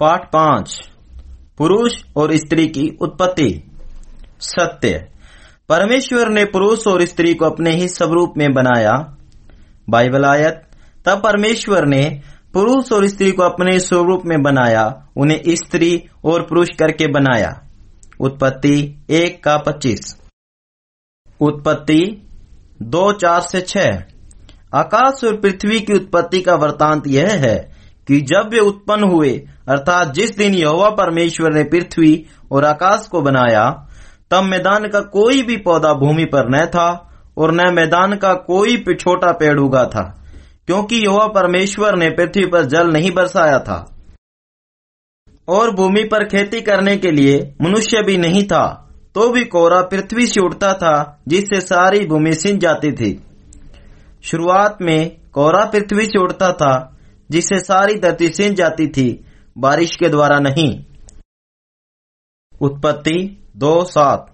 पाठ पाँच, पुरुष और स्त्री की उत्पत्ति। सत्य। परमेश्वर ने पुरुष और स्त्री को अपने ही स्वरूप में बनाया। बाइबल आयत, तब परमेश्वर ने पुरुष और स्त्री को अपने स्वरूप में बनाया, उन्हें स्त्री और पुरुष करके बनाया। उत्पत्ति एक का पच्चीस। उत्पत्ति दो चार से छह। आकाश और पृथ्वी की उत्पत्ति का वृतांत यह है कि जब वे उत्पन्न हुए, अर्थात जिस दिन यहोवा परमेश्वर ने पृथ्वी और आकाश को बनाया, तब मैदान का कोई भी पौधा भूमि पर न था और न मैदान का कोई छोटा पेड़ उगा था, क्योंकि यहोवा परमेश्वर ने पृथ्वी पर जल नहीं बरसाया था। और भूमि पर खेती करने के लिए मनुष्य भी नहीं था तो भी कोरा पृथ्वी से उठता था, जिससे सारी भूमि सिंच जाती थी। शुरुआत में कोरा पृथ्वी से उठता था जिससे सारी धरती सिंच जाती थी, बारिश के द्वारा नहीं। उत्पत्ति दो सात।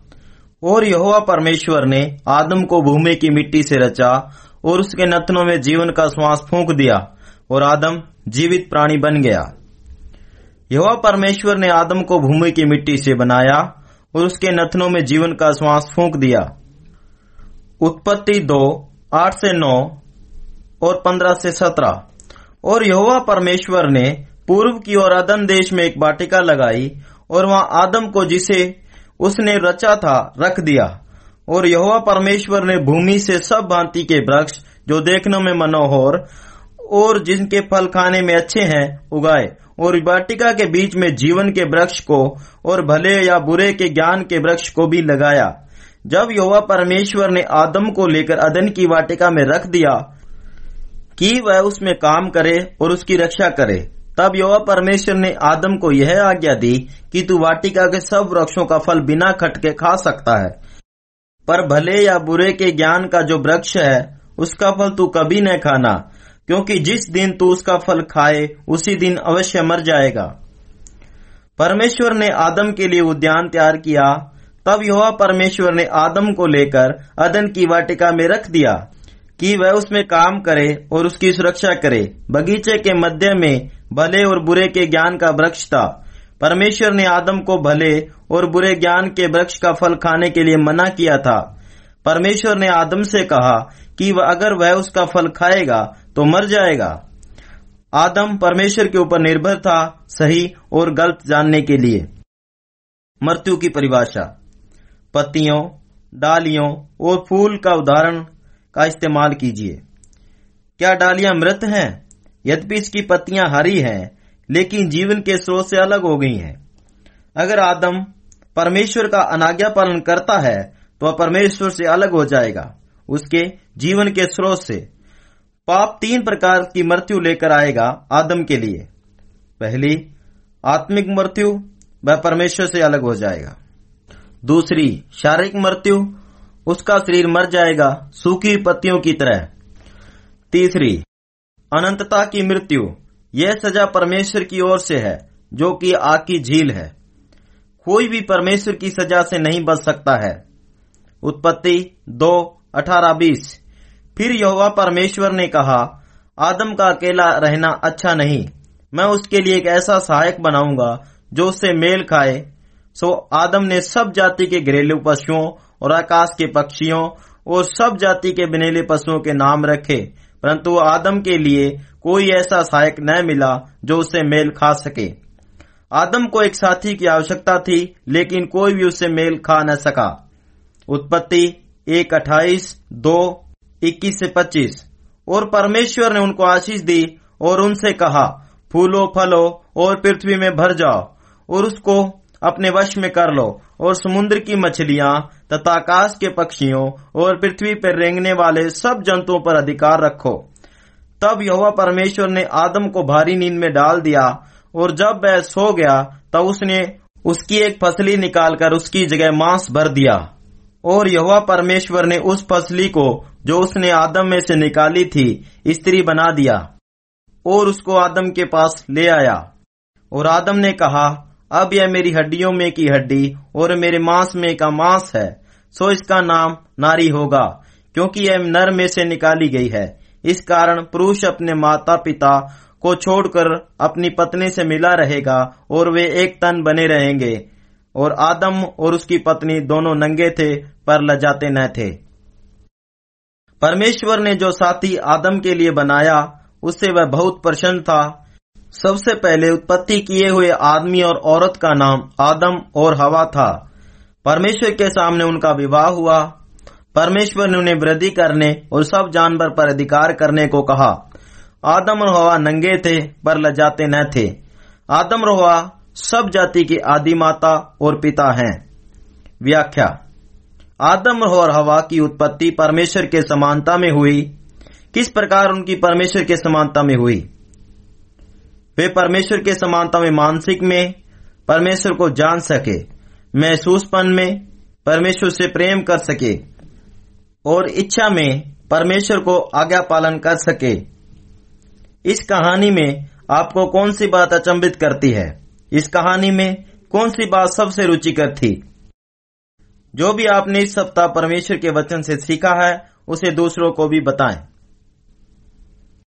और यहोवा परमेश्वर ने आदम को भूमि की मिट्टी से रचा और उसके नथनों में जीवन का श्वास फूंक दिया और आदम जीवित प्राणी बन गया। यहोवा परमेश्वर ने आदम को भूमि की मिट्टी से बनाया और उसके नथनों में जीवन का श्वास फूंक दिया। उत्पत्ति दो, आठ से नौ और पंद्रह से सत्रह। और यहोवा परमेश्वर ने पूर्व की ओर अदन देश में एक बाटिका लगाई और वहाँ आदम को जिसे उसने रचा था, रख दिया। और यहोवा परमेश्वर ने भूमि से सब भांति के वृक्ष जो देखने में मनोहर और जिनके फल खाने में अच्छे हैं, उगाए। और वाटिका के बीच में जीवन के वृक्ष को और भले या बुरे के ज्ञान के वृक्ष को भी लगाया। जब यहोवा परमेश्वर ने आदम को लेकर अदन की वाटिका में रख दिया कि वह उसमें काम करे और उसकी रक्षा करे। तब युवा परमेश्वर ने आदम को यह आज्ञा दी कि तू वाटिका के सब वृक्षों का फल बिना खटके खा सकता है। पर भले या बुरे के ज्ञान का जो वृक्ष है, उसका फल तू कभी न खाना, क्योंकि जिस दिन तू उसका फल खाए, उसी दिन अवश्य मर जाएगा। परमेश्वर ने आदम के लिए उद्यान तैयार किया, तब युवा परमेश्वर ने आदम को लेकर अदन की वाटिका में रख दिया। कि वह उसमें काम करे और उसकी सुरक्षा करे। बगीचे के मध्य में भले और बुरे के ज्ञान का वृक्ष था। परमेश्वर ने आदम को भले और बुरे ज्ञान के वृक्ष का फल खाने के लिए मना किया था। परमेश्वर ने आदम से कहा कि वह अगर वह उसका फल खाएगा तो मर जाएगा। आदम परमेश्वर के ऊपर निर्भर था सही और गलत जानने के लिए। मृत्यु की परिभाषा। पत्तियों, डालियों और फूल का उदाहरण का इस्तेमाल कीजिए। क्या डालियाँ मृत हैं? यद्यपि इसकी पत्तियाँ हरी हैं, लेकिन जीवन के स्रोत से अलग हो गई हैं। अगर आदम परमेश्वर का अनाज्ञा पालन करता है तो वह परमेश्वर से अलग हो जाएगा, उसके जीवन के स्रोत से। पाप तीन प्रकार की मृत्यु लेकर आएगा आदम के लिए। पहली, आत्मिक मृत्यु, वह परमेश्वर से अलग हो जाएगा। दूसरी, शारीरिक मृत्यु उसका शरीर मर जाएगा सूखी पत्तियों की तरह। तीसरी, अनंतता की मृत्यु। यह सजा परमेश्वर की ओर से है, जो कि आग की झील है। कोई भी परमेश्वर की सजा से नहीं बच सकता है। उत्पत्ति दो, अठारह, बीस। फिर यहोवा परमेश्वर ने कहा, आदम का अकेला रहना अच्छा नहीं। मैं उसके लिए एक ऐसा सहायक बनाऊँगा, जो उससे मेल खाए। सो आदम ने सब जाति के घरेलू पशुओं और आकाश के पक्षियों और सब जाति के बनेले पशुओं के नाम रखे। परंतु आदम के लिए कोई ऐसा सहायक न मिला जो उससे मेल खा सके। आदम को एक साथी की आवश्यकता थी, लेकिन कोई भी उससे मेल खा न सका। उत्पत्ति एक अट्ठाईस, दो, इक्कीस से पच्चीस। और परमेश्वर ने उनको आशीष दी और उनसे कहा, फूलो, फलो और पृथ्वी में भर जाओ और उसको अपने वश में कर लो, और समुद्र की मछलियाँ, तथा आकाश के पक्षियों, और पृथ्वी पर रेंगने वाले सब जंतुओं पर अधिकार रखो। तब यहोवा परमेश्वर ने आदम को भारी नींद में डाल दिया, और जब वह सो गया, तब उसने उसकी एक फसली निकालकर उसकी जगह मांस भर दिया। और यहोवा परमेश्वर ने उस फसली को, जो उसने आदम में से निकाली थी, स्त्री बना दिया, और उसको आदम के पास ले आया। और आदम ने कहा अब यह मेरी हड्डियों में की हड्डी और मेरे मांस में का मांस है, सो इसका नाम नारी होगा, क्योंकि यह नर में से निकाली गई है। इस कारण पुरुष अपने माता पिता को छोड़कर अपनी पत्नी से मिला रहेगा और वे एक तन बने रहेंगे, और आदम और उसकी पत्नी दोनों नंगे थे, पर लजाते न थे। परमेश्वर ने जो साथी आदम के लिए बनाया, उससे वह बहुत प्रसन्न था सबसे पहले उत्पत्ति किए हुए आदमी और औरत का नाम आदम और हवा था। परमेश्वर के सामने उनका विवाह हुआ। परमेश्वर ने उन्हें वृद्धि करने और सब जानवर पर अधिकार करने को कहा। आदम और हवा नंगे थे, पर लजाते न थे। आदम और हवा सब जाति की आदि माता और पिता हैं। व्याख्या। आदम और हवा की उत्पत्ति परमेश्वर के समानता में हुई। किस प्रकार उनकी परमेश्वर के समानता में हुई? वे परमेश्वर के समानता में मानसिक में, परमेश्वर को जान सके महसूसपन में, परमेश्वर से प्रेम कर सके, और इच्छा में परमेश्वर को आज्ञा पालन कर सके। इस कहानी में आपको कौन सी बात अचंबित करती है? इस कहानी में कौन सी बात सबसे रुचिकर थी? जो भी आपने इस सप्ताह परमेश्वर के वचन से सीखा है, उसे दूसरों को भी बताएँ।